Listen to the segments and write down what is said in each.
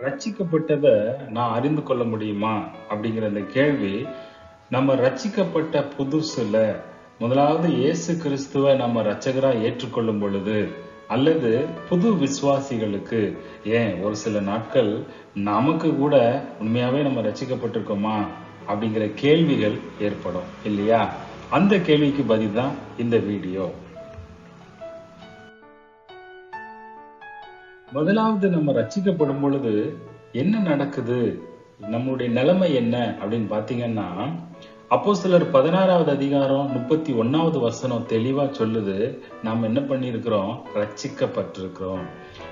ரச்சிக்கப்பட்டதை நான் அறிந்து கொள்ள முடியுமா? அப்படிங்கிற அந்த கேள்வி நம்ம ரச்சிக்கப்பட்ட புதுசுல முதலாவது இயேசு கிறிஸ்துவை நம்ம ரச்சகரா ஏற்றுக்கொள்ளும் பொழுது அல்லது புது விசுவாசிகளுக்கு ஏன் ஒரு சில நாட்கள் நமக்கு கூட உண்மையாவே நம்ம ரட்சிக்கப்பட்டிருக்கோமா அப்படிங்கிற கேள்விகள் ஏற்படும் இல்லையா? அந்த கேள்விக்கு பதில் தான் இந்த வீடியோ. முதலாவது நம்ம ரச்சிக்கப்படும் பொழுது என்ன நடக்குது? நம்மளுடைய நிலைமை என்ன? அப்படின்னு பாத்தீங்கன்னா அப்போ சிலர் பதினாறாவது அதிகாரம் முப்பத்தி ஒன்னாவது வசனம் தெளிவா சொல்லுது. நாம் என்ன பண்ணியிருக்கிறோம்? ரச்சிக்கப்பட்டிருக்கிறோம்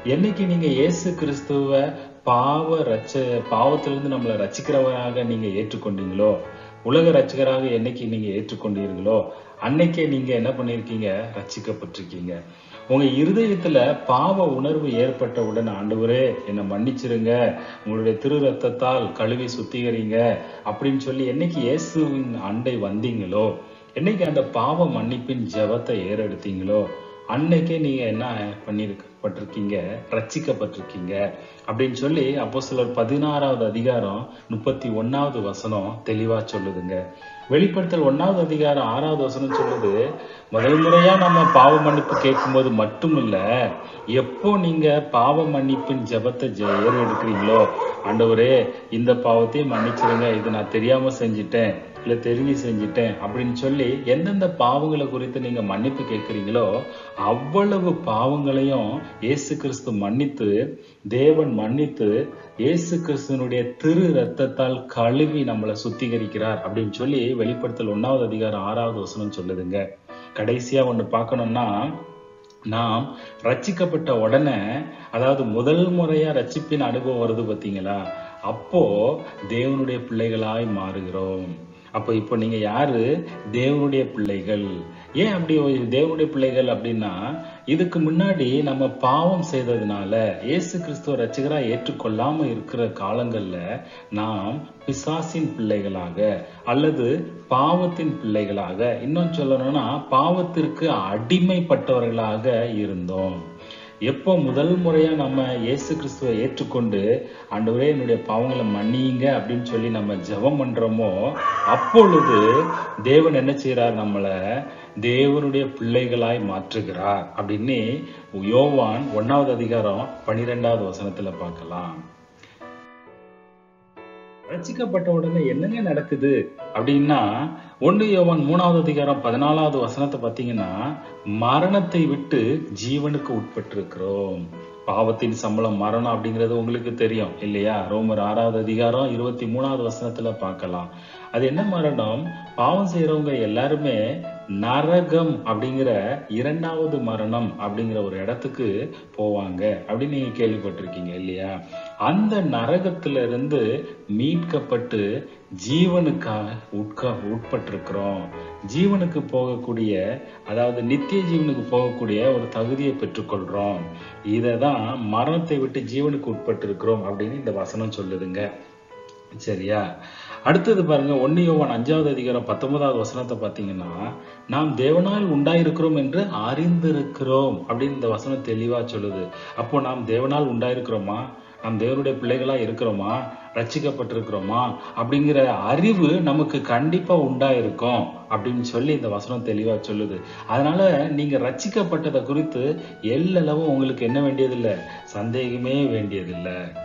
என்னைக்கு நீங்க இயேசு கிறிஸ்துவ பாவ ரச்ச பாவத்திலிருந்து நம்மளை ரச்சிக்கிறவராக நீங்க ஏற்றுக்கொண்டீங்களோ? உலக ரச்சகராக என்னைக்கு நீங்க ஏற்றுக்கொண்டீர்களோ? அன்னைக்கே நீங்க என்ன பண்ணிருக்கீங்க? ரச்சிக்கப்பட்டிருக்கீங்க உங்க இருதயத்துல பாவ உணர்வு ஏற்பட்ட உடனே ஆண்டவரே என்னை மன்னிச்சிருங்க. உங்களுடைய திரு ரத்தத்தால் கழுவி சுத்திகரிங்க அப்படின்னு சொல்லி என்னைக்கு இயேசுவின் அண்டை வந்தீங்களோ என்னைக்கு அந்த பாவ மன்னிப்பின் ஜெபத்தை ஏறெடுத்தீங்களோ அன்னைக்கே நீங்க என்ன பண்ணிருக்கப்பட்டிருக்கீங்க? ரச்சிக்கப்பட்டிருக்கீங்க அப்படின்னு சொல்லி அப்போ சிலர் பதினாறாவது அதிகாரம் முப்பத்தி ஒன்னாவது வசனம் தெளிவா சொல்லுதுங்க. வெளிப்படுத்தல் ஒன்னாவது அதிகாரம் ஆறாவது வசனம் சொல்லுது முதல் முறையா நம்ம பாவ மன்னிப்பு கேட்கும்போது மட்டும் இல்ல எப்போ நீங்க பாவ மன்னிப்பின் ஜெபத்தை ஜெ- ஏறு எடுக்கிறீங்களோ ஆண்டவரே இந்த பாவத்தையும் மன்னிச்சிருங்க இது நான் தெரியாம செஞ்சிட்டேன். இல்ல தெரிஞ்சு செஞ்சிட்டேன் அப்படின்னு சொல்லி எந்தெந்த பாவங்களை குறித்து நீங்க மன்னிப்பு கேட்குறீங்களோ அவ்வளவு பாவங்களையும் இயேசு கிறிஸ்து மன்னித்து தேவன் மன்னித்து இயேசு கிறிஸ்துவனுடைய திரு ரத்தத்தால் கழுவி நம்மளை சுத்திகரிக்கிறார் அப்படின்னு சொல்லி வெளிப்படுத்தல் ஒன்னாவது அதிகாரம் ஆறாவது வசனம் சொல்லுதுங்க. கடைசியா ஒண்ணு பார்க்கணும்னா நாம் ரச்சிக்கப்பட்ட உடனே அதாவது முதல் முறையா ரச்சிப்பின் அனுபவம் வருது பாத்தீங்களா? அப்போ தேவனுடைய பிள்ளைகளாய் மாறுகிறோம். அப்போ இப்போ நீங்க யாரு? தேவனுடைய பிள்ளைகள். ஏன் அப்படி தேவனுடைய பிள்ளைகள் அப்படின்னா இதுக்கு முன்னாடி நம்ம பாவம் செய்ததுனால இயேசு கிறிஸ்துவ ரசிகராக ஏற்றுக்கொள்ளாம இருக்கிற காலங்கள்ல நாம் பிசாசின் பிள்ளைகளாக அல்லது பாவத்தின் பிள்ளைகளாக இன்னும் சொல்லணும்னா பாவத்திற்கு அடிமைப்பட்டவர்களாக இருந்தோம். எப்போ முதல் முறையாக நம்ம இயேசு கிறிஸ்துவை ஏற்றுக்கொண்டு ஆண்டவரே என்னுடைய பாவங்களை மன்னியுங்க அப்படின்னு சொல்லி நம்ம ஜெபம் பண்ணுறோமோ அப்பொழுது தேவன் என்ன செய்கிறார் நம்மளை? தேவனுடைய பிள்ளைகளாய் மாற்றுகிறார் அப்படின்னு யோவான் ஒன்றாவது அதிகாரம் பன்னிரெண்டாவது வசனத்தில் பார்க்கலாம். ரசிக்கப்பட்ட உடனே என்னங்க நடக்குது? அப்படின்னா ஒன்று யோவான் மூணாவது அதிகாரம் பதினாலாவது வசனத்தை பார்த்தீங்கன்னா மரணத்தை விட்டு ஜீவனுக்கு உட்பட்டிருக்கிறோம். பாவத்தின் சம்பளம் மரணம் அப்படிங்கிறது உங்களுக்கு தெரியும் இல்லையா? ரோமர் ஆறாவது அதிகாரம் இருபத்தி மூணாவது வசனத்துல பார்க்கலாம். அது என்ன மரணம்? பாவம் செய்யறவங்க எல்லாருமே நரகம் அப்படிங்கிற இரண்டாவது மரணம் அப்படிங்கிற ஒரு இடத்துக்கு போவாங்க அப்படின்னு நீங்க கேள்விப்பட்டிருக்கீங்க இல்லையா? அந்த நரகத்துல இருந்து மீட்கப்பட்டு ஜீவனுக்காக உட்கா உட்பட்டிருக்கிறோம். ஜீவனுக்கு போகக்கூடிய அதாவது நித்திய ஜீவனுக்கு போகக்கூடிய ஒரு தகுதியை பெற்றுக்கொள்றோம். இதை தான் மரணத்தை விட்டு ஜீவனுக்கு உட்பட்டிருக்கிறோம் அப்படின்னு இந்த வசனம் சொல்லுதுங்க. சரியா? அடுத்தது பாருங்க ஒன்னு யோவான் அஞ்சாவது அதிகாரம் பத்தொன்பதாவது வசனத்தை பார்த்தீங்கன்னா நாம் தேவனால் உண்டாயிருக்கிறோம் என்று அறிந்திருக்கிறோம் அப்படின்னு இந்த வசனம் தெளிவா சொல்லுது. அப்போ நாம் தேவனால் உண்டாயிருக்கிறோமா? நாம் தேவனுடைய பிள்ளைகளா இருக்கிறோமா? ரச்சிக்கப்பட்டிருக்கிறோமா அப்படிங்கிற அறிவு நமக்கு கண்டிப்பா உண்டாயிருக்கும் அப்படின்னு சொல்லி இந்த வசனம் தெளிவா சொல்லுது. அதனால நீங்க ரச்சிக்கப்பட்டதை குறித்து எல்லளவும் உங்களுக்கு என்ன வேண்டியதில்லை? சந்தேகமே வேண்டியதில்லை.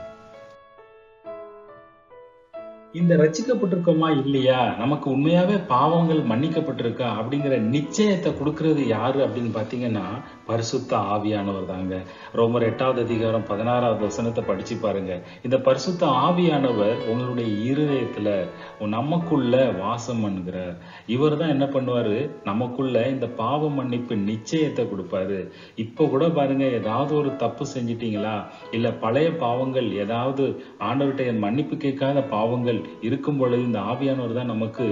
இந்த ரச்சிக்கப்பட்டிருக்கோமா இல்லையா? நமக்கு உண்மையாவே பாவங்கள் மன்னிக்கப்பட்டிருக்கா? அப்படிங்கிற நிச்சயத்தை கொடுக்கறது யாரு அப்படின்னு பாத்தீங்கன்னா பரிசுத்த ஆவியானவர் தாங்க. ரோமர் எட்டாவது அதிகாரம் பதினாறாவது வசனத்தை படிச்சு பாருங்க. இந்த பரிசுத்த ஆவியானவர் உங்களுடைய இருதயத்துல நமக்குள்ள வாசம் பண்ணுகிறார். இவர் தான் என்ன பண்ணுவாரு? நமக்குள்ள இந்த பாவ மன்னிப்பு நிச்சயத்தை கொடுப்பாரு. இப்ப கூட பாருங்க ஏதாவது ஒரு தப்பு செஞ்சிட்டீங்களா? இல்ல பழைய பாவங்கள் ஏதாவது ஆண்டவர்கிட்ட மன்னிப்பு கேட்காத பாவங்கள் இருக்கும் பொழுது இந்த ஆவியானவர் தான் நமக்கு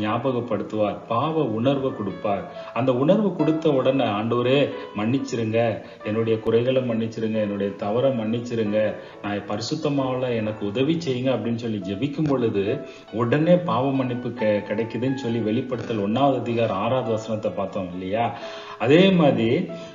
ஞாபகப்படுத்துவார் பாவ உணர்வை கொடுப்பார். அந்த உணர்வு கொடுத்த உடனே ஆண்டவரே மன்னிச்சிருங்க. என்னுடைய குறைகளை மன்னிச்சிருங்க. என்னுடைய தவறை மன்னிச்சிருங்க. நான் பரிசுத்தமாவில் எனக்கு உதவி செய்யுங்க அப்படின்னு சொல்லி ஜெபிக்கும் பொழுது உடனே பாவ மன்னிப்பு க கிடைக்குதுன்னு சொல்லி வெளிப்படுத்தல் ஒன்னாவது அதிகாரம் ஆறாவது வசனத்தை பார்த்தோம் இல்லையா? அதே மாதிரி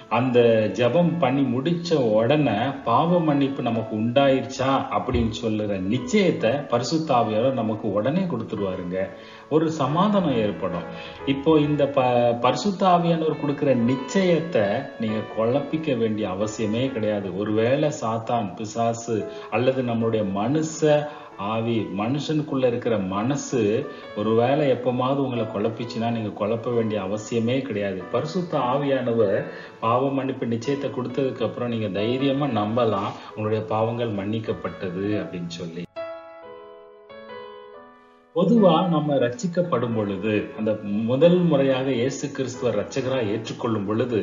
அந்த ஜெபம் பண்ணி முடிச்ச உடனே பாவ மன்னிப்பு நமக்கு உண்டாயிருச்சா அப்படின்னு சொல்லுற நிச்சயத்தை பரிசுத்தாவியார் நமக்கு உடனே கொடுத்துருவாருங்க. ஒரு சமாதானம் ஏற்படும். இப்போ இந்த ப பரிசுத்தாவியானவர் கொடுக்குற நிச்சயத்தை நீங்க குழப்பிக்க வேண்டிய அவசியமே கிடையாது. ஒருவேளை சாத்தான் பிசாசு அல்லது நம்மளுடைய மனுஷ ஆவி மனுஷனுக்குள்ள இருக்கிற மனசு ஒருவேளை எப்பமாவது உங்களை குழப்பிச்சுன்னா நீங்க குழப்ப வேண்டிய அவசியமே கிடையாது. பரிசுத்த ஆவியானவர் பாவ மன்னிப்பு நிச்சயத்தை கொடுத்ததுக்கு அப்புறம் நீங்க தைரியமா நம்பலாம் உங்களுடைய பாவங்கள் மன்னிக்கப்பட்டது அப்படின்னு சொல்லி. பொதுவா நம்ம ரட்சிக்கப்படும் பொழுது அந்த முதல் முறையாக இயேசு கிறிஸ்துவ ரட்சகரா ஏற்றுக்கொள்ளும் பொழுது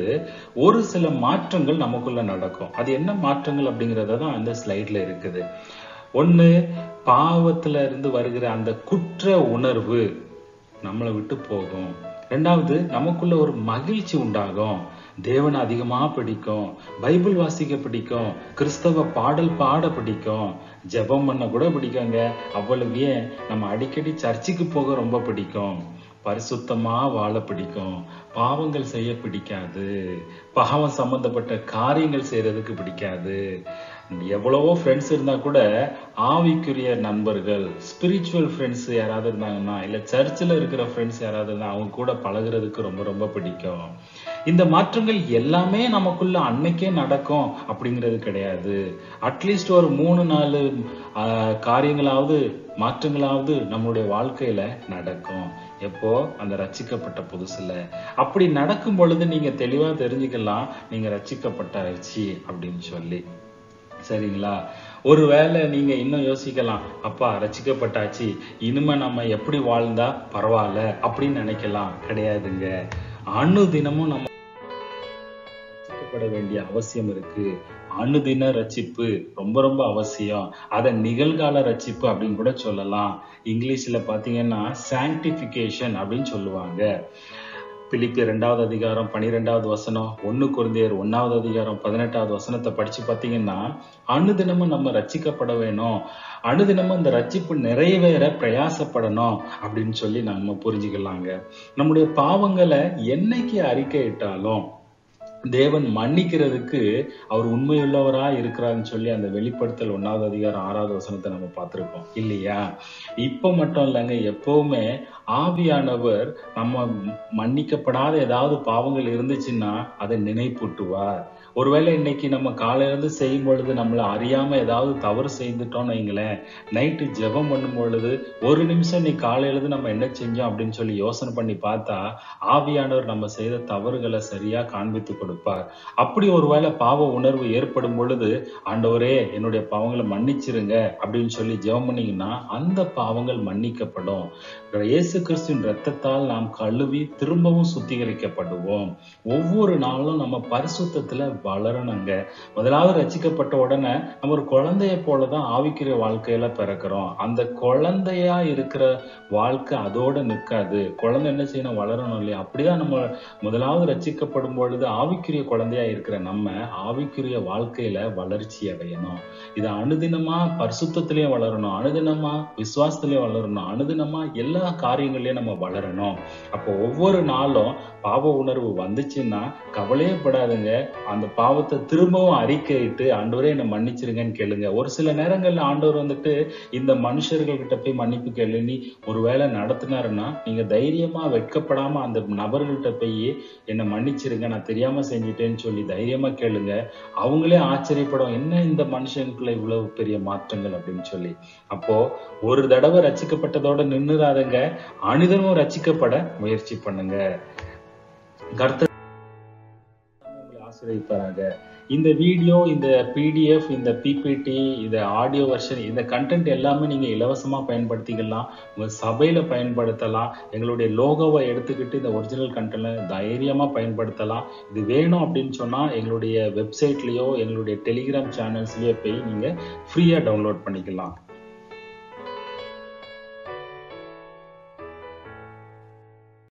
ஒரு சில மாற்றங்கள் நமக்குள்ள நடக்கும். அது என்ன மாற்றங்கள் அப்படிங்கறத தான் அந்த ஸ்லைட்ல இருக்குது. ஒண்ணு பாவத்துல இருந்து வருகிற அந்த குற்ற உணர்வு நம்மளை விட்டு போகும். ரெண்டாவது நமக்குள்ள ஒரு மகிழ்ச்சி உண்டாகும். தேவனை அதிகமா பிடிக்கும். பைபிள் வாசிக்க பிடிக்கும். கிறிஸ்தவ பாடல் பாட பிடிக்கும். ஜெபம் பண்ண கூட பிடிக்குங்க. அவ்வளவு ஏன்? நம்ம அடிக்கடி சர்ச்சுக்கு போக ரொம்ப பிடிக்கும். பரிசுத்தமா வாழ பிடிக்கும். பாவங்கள் செய்ய பிடிக்காது. பாவம் சம்பந்தப்பட்ட காரியங்கள் செய்யறதுக்கு பிடிக்காது. எவ்வளவோ ஃப்ரெண்ட்ஸ் இருந்தா கூட ஆவிக்குரிய நண்பர்கள் ஸ்பிரிச்சுவல் ஃப்ரெண்ட்ஸ் யாராவது இருந்தாங்கன்னா இல்ல சர்ச்சில் இருக்கிற ஃப்ரெண்ட்ஸ் யாராவது இருந்தா அவங்க கூட பழகுறதுக்கு ரொம்ப ரொம்ப பிடிக்கும். இந்த மாற்றங்கள் எல்லாமே நமக்குள்ள அன்னைக்கே நடக்கும் அப்படிங்கிறது கிடையாது. அட்லீஸ்ட் ஒரு மூணு நாலு ஆஹ், காரியங்களாவது மாற்றங்களாவது நம்மளுடைய வாழ்க்கையில நடக்கும். எப்போ? அந்த ரச்சிக்கப்பட்ட புதுசுல. அப்படி நடக்கும் பொழுது நீங்க தெளிவா தெரிஞ்சுக்கலாம் நீங்க ரட்சிக்கப்பட்டாச்சு அப்படின்னு சொல்லி. சரிங்களா? ஒருவேளை நீங்க இன்னும் யோசிக்கலாம் அப்பா ரசிக்கப்பட்டாச்சு. இனிமே நம்ம எப்படி வாழ்ந்தா பரவாயில்ல? அப்படின்னு நினைக்கலாம். கிடையாதுங்க. அணு தினமும் நம்ம ரசிக்கப்பட வேண்டிய அவசியம் இருக்கு. அணுதின ரட்சிப்பு ரொம்ப ரொம்ப அவசியம். அதை நிகழ்கால ரட்சிப்பு அப்படின்னு கூட சொல்லலாம். இங்கிலீஷ்ல பாத்தீங்கன்னா சாங்டிபிகேஷன் அப்படின்னு சொல்லுவாங்க. பிலிப்பியர் ரெண்டாவது அதிகாரம் பனிரெண்டாவது வசனம் ஒன்னு குருந்தையர் ஒன்னாவது அதிகாரம் பதினெட்டாவது வசனத்தை படிச்சு பார்த்தீங்கன்னா அனுதினமும் நம்ம ரச்சிக்கப்பட வேணும். அனுதினமும் இந்த ரட்சிப்பு நிறைவேற பிரயாசப்படணும் அப்படின்னு சொல்லி நம்ம புரிஞ்சுக்கலாங்க. நம்முடைய பாவங்களை என்னைக்கு அறிக்கையிட்டாலும் தேவன் மன்னிக்கிறதுக்கு அவர் உண்மையுள்ளவரா இருக்கிறாருன்னு சொல்லி அந்த வெளிப்படுத்தல் ஒன்னாவது அதிகாரம் ஆறாவது வசனத்தை நம்ம பார்த்துருக்கோம். இல்லையா? இப்ப மட்டும் இல்லைங்க எப்பவுமே ஆவியானவர் நம்ம மன்னிக்கப்படாத ஏதாவது பாவங்கள் இருந்துச்சுன்னா அதை நினைப்பூட்டுவார். ஒருவேளை இன்னைக்கு நம்ம காலையிலேருந்து செய்யும் பொழுது நம்மளை அறியாம ஏதாவது தவறு செய்துட்டோம்னு வைங்களேன் நைட்டு ஜெபம் பண்ணும் பொழுது ஒரு நிமிஷம் நீ காலையிலேருந்து நம்ம என்ன செஞ்சோம் அப்படின்னு சொல்லி யோசனை பண்ணி பார்த்தா ஆவியானவர் நம்ம செய்த தவறுகளை சரியா காண்பித்து கொடுப்பார். அப்படி ஒருவேளை பாவ உணர்வு ஏற்படும் பொழுது ஆண்டவரே என்னுடைய பாவங்களை மன்னிச்சிருங்க அப்படின்னு சொல்லி ஜெபம் பண்ணீங்கன்னா அந்த பாவங்கள் மன்னிக்கப்படும். இயேசு கிறிஸ்துவின் ரத்தத்தால் நாம் கழுவி திரும்பவும் சுத்திகரிக்கப்படுவோம். ஒவ்வொரு நாளும் நம்ம பரிசுத்தத்தில் வளரணுங்க. முதலாவது ரசிக்கப்பட்ட உடனே நம்ம ஒரு குழந்தைய போலதான் ஆவிக்குரிய வாழ்க்கையில பிறக்கிறோம். அந்த குழந்தையா இருக்கிற வாழ்க்கை அதோட நிற்காது குழந்தை என்ன செய்யணும்? வளரணும் இல்லையா? அப்படிதான் நம்ம முதலாவது ரசிக்கப்படும் பொழுது ஆவிக்குரிய குழந்தையா இருக்கிற நம்ம ஆவிக்குரிய வாழ்க்கையில வளர்ச்சி அடையணும். இது அனுதினமா பரிசுத்திலயும் வளரணும். அனுதினமா விசுவாசத்திலயும் வளரணும். அனுதினமா எல்லா காரியங்களையும் நம்ம வளரணும். அப்போ ஒவ்வொரு நாளும் பாவ உணர்வு வந்துச்சுன்னா கவலையே படாதுங்க. அந்த பாவத்தை திரும்பவும் அறிக்கையிட்டு ஆண்டவரே என்னை மன்னிச்சிருங்கன்னு கேளுங்க. ஒரு சில நேரங்கள்ல ஆண்டவர் வந்துட்டு இந்த மனுஷர்கள் கிட்ட போய் மன்னிப்பு கேளு. நீ ஒருவேளை நடத்தினாருன்னா நீங்க தைரியமா வெட்கப்படாம அந்த நபர்கள்ட்ட போய் என்னை மன்னிச்சிருங்க. நான் தெரியாம செஞ்சுட்டேன்னு சொல்லி தைரியமா கேளுங்க. அவங்களே ஆச்சரியப்படும் என்ன இந்த மனுஷனுக்குள்ள இவ்வளவு பெரிய மாற்றங்கள்? அப்படின்னு சொல்லி. அப்போ ஒரு தடவை ரசிக்கப்பட்டதோட நின்னுறாதுங்க. அனிதனும் ரசிக்கப்பட முயற்சி பண்ணுங்க. கர்த்த உங்களை இந்த வீடியோ இந்த பிடிஎஃப் இந்த பிபிடி இந்த ஆடியோ வெர்ஷன் இந்த கண்டென்ட் எல்லாமே நீங்க இலவசமா பயன்படுத்திக்கலாம். உங்க சபையில பயன்படுத்தலாம். எங்களுடைய லோகோவை எடுத்துக்கிட்டு இந்த ஒரிஜினல் கண்டென்ட்ல தைரியமா பயன்படுத்தலாம். இது வேணும் அப்படின்னு சொன்னா எங்களுடைய வெப்சைட்லயோ எங்களுடைய டெலிகிராம் சேனல்ஸ்லயோ போய் நீங்க ஃப்ரீயா டவுன்லோட் பண்ணிக்கலாம்.